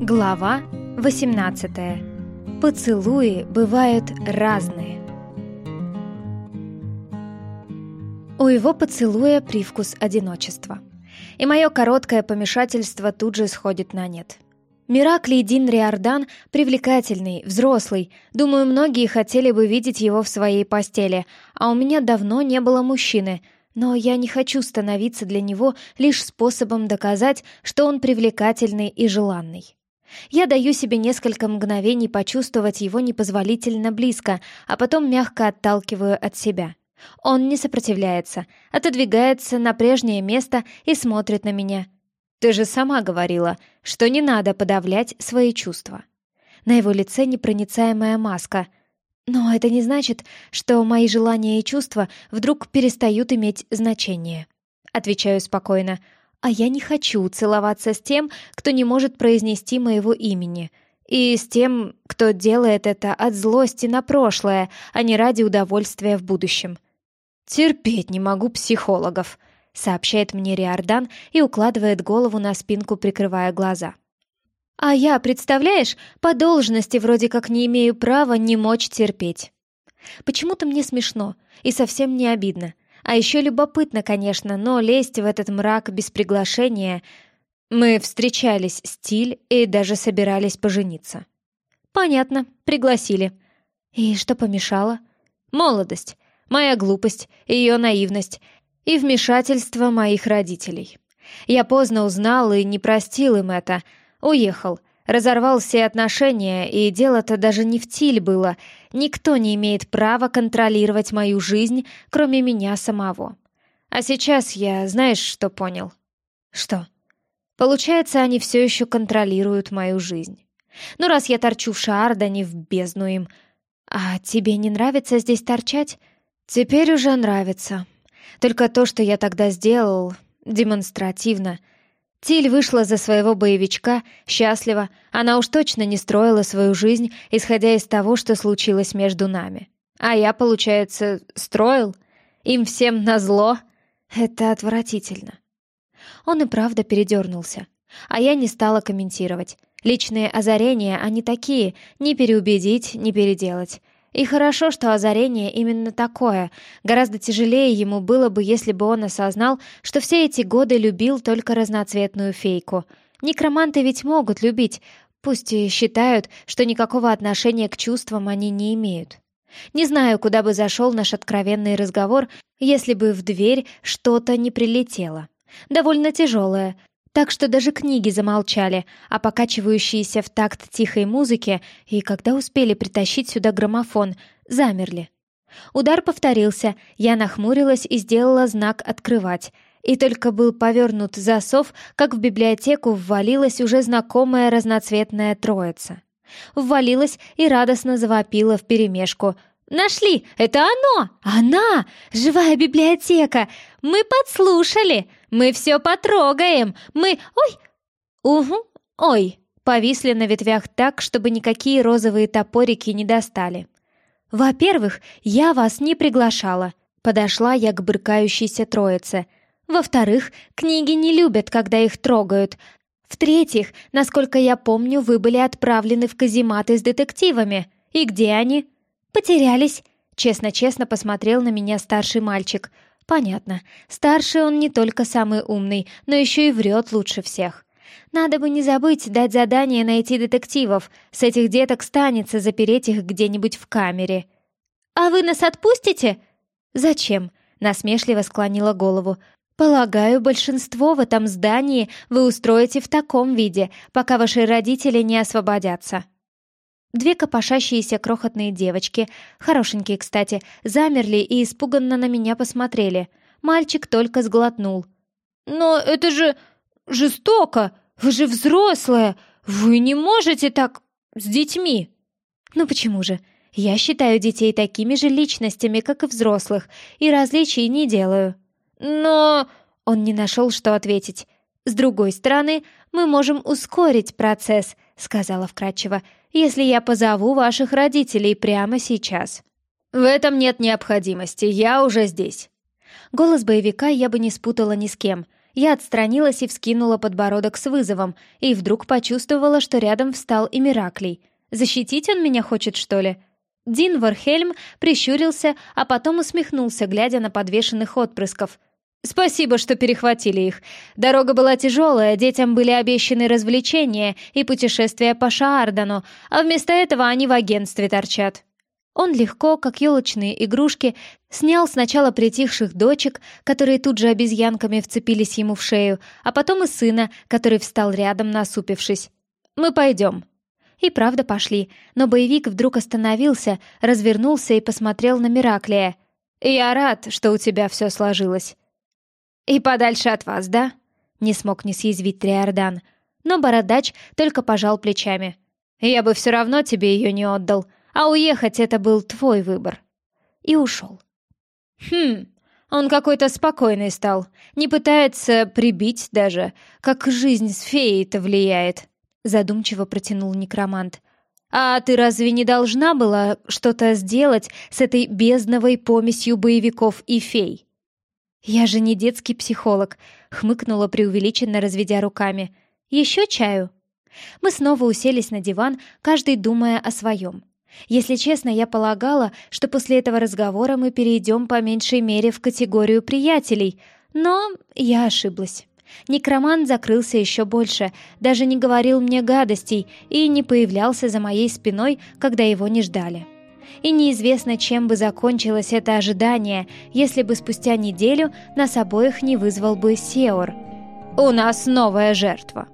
Глава 18. Поцелуи бывают разные. У его поцелуя привкус одиночества. И мое короткое помешательство тут же сходит на нет. Мираклий Дин Риордан привлекательный, взрослый. Думаю, многие хотели бы видеть его в своей постели, а у меня давно не было мужчины — но я не хочу становиться для него лишь способом доказать, что он привлекательный и желанный. Я даю себе несколько мгновений почувствовать его непозволительно близко, а потом мягко отталкиваю от себя. Он не сопротивляется, отодвигается на прежнее место и смотрит на меня. «Ты же сама говорила, что не надо подавлять свои чувства». На его лице непроницаемая маска. Но это не значит, что мои желания и чувства вдруг перестают иметь значение. Отвечаю спокойно а я не хочу целоваться с тем, кто не может произнести моего имени, и с тем, кто делает это от злости на прошлое, а не ради удовольствия в будущем. «Терпеть не могу психологов», — сообщает мне Риордан и укладывает голову на спинку, прикрывая глаза. «А я, представляешь, по должности вроде как не имею права не мочь терпеть». Почему-то мне смешно и совсем не обидно — а еще любопытно, конечно, но лезть в этот мрак без приглашения... Мы встречались с Тиль и даже собирались пожениться. Понятно, пригласили. И что помешало? Молодость, моя глупость, ее наивность и вмешательство моих родителей. Я поздно узнал и не простил им это. Уехал, разорвал все отношения, и дело-то даже не в Тиль было. Никто не имеет права контролировать мою жизнь, кроме меня самого. А сейчас я, знаешь, что понял? Что? Получается, они все еще контролируют мою жизнь. Ну, раз я торчу в Шаардане, в бездну им. А тебе не нравится здесь торчать? Теперь уже нравится. Только то, что я тогда сделал, демонстративно — Тиль вышла за своего боевичка, счастлива, она уж точно не строила свою жизнь, исходя из того, что случилось между нами. А я, получается, строил? Им всем назло? Это отвратительно. Он и правда передернулся. А я не стала комментировать. Личные озарения, они такие, не переубедить, не переделать. И хорошо, что озарение именно такое. Гораздо тяжелее ему было бы, если бы он осознал, что все эти годы любил только разноцветную фейку. Некроманты ведь могут любить, пусть и считают, что никакого отношения к чувствам они не имеют. Не знаю, куда бы зашел наш откровенный разговор, если бы в дверь что-то не прилетело. Довольно тяжелое, так что даже книги замолчали, а покачивающиеся в такт тихой музыки и когда успели притащить сюда граммофон, замерли. Удар повторился, я нахмурилась и сделала знак «открывать», и только был повернут засов, как в библиотеку ввалилась уже знакомая разноцветная троица. Ввалилась и радостно завопила вперемешку. «Нашли! Это оно! Она! Живая библиотека! Мы подслушали! Мы все потрогаем! Мы... Ой!» «Угу, ой!» Повисли на ветвях так, чтобы никакие розовые топорики не достали. «Во-первых, я вас не приглашала», — подошла я к брыкающейся троице. «Во-вторых, книги не любят, когда их трогают. В-третьих, насколько я помню, вы были отправлены в казематы с детективами. И где они?» «Потерялись», — честно-честно посмотрел на меня старший мальчик. «Понятно. Старший он не только самый умный, но еще и врет лучше всех. Надо бы не забыть дать задание найти детективов. С этих деток станется запереть их где-нибудь в камере». «А вы нас отпустите?» «Зачем?» — насмешливо склонила голову. «Полагаю, большинство в этом здании вы устроите в таком виде, пока ваши родители не освободятся». Две копошащиеся крохотные девочки, хорошенькие, кстати, замерли и испуганно на меня посмотрели. Мальчик только сглотнул. «Но это же жестоко! Вы же взрослая! Вы не можете так с детьми!» «Ну почему же? Я считаю детей такими же личностями, как и взрослых, и различий не делаю». «Но...» Он не нашел, что ответить. «С другой стороны, мы можем ускорить процесс», — сказала вкратчиво если я позову ваших родителей прямо сейчас». «В этом нет необходимости, я уже здесь». Голос боевика я бы не спутала ни с кем. Я отстранилась и вскинула подбородок с вызовом, и вдруг почувствовала, что рядом встал и Мираклий. Защитить он меня хочет, что ли? Дин Вархельм прищурился, а потом усмехнулся, глядя на подвешенных отпрысков. «Спасибо, что перехватили их. Дорога была тяжелая, детям были обещаны развлечения и путешествия по Шаардану, а вместо этого они в агентстве торчат». Он легко, как елочные игрушки, снял сначала притихших дочек, которые тут же обезьянками вцепились ему в шею, а потом и сына, который встал рядом, насупившись. «Мы пойдем», и правда пошли, но боевик вдруг остановился, развернулся и посмотрел на Мираклия. «Я рад, что у тебя все сложилось». «И подальше от вас, да?» — не смог не съязвить Триордан. Но бородач только пожал плечами. «Я бы все равно тебе ее не отдал, а уехать это был твой выбор». И ушел. «Хм, он какой-то спокойный стал, не пытается прибить даже, как жизнь с феей-то влияет» задумчиво протянул некромант. «А ты разве не должна была что-то сделать с этой бездновой помесью боевиков и фей?» «Я же не детский психолог», — хмыкнула преувеличенно, разведя руками. «Еще чаю?» Мы снова уселись на диван, каждый думая о своем. Если честно, я полагала, что после этого разговора мы перейдем по меньшей мере в категорию приятелей, но я ошиблась. Некромант закрылся еще больше, даже не говорил мне гадостей и не появлялся за моей спиной, когда его не ждали. И неизвестно, чем бы закончилось это ожидание, если бы спустя неделю нас обоих не вызвал бы Сеор. «У нас новая жертва»,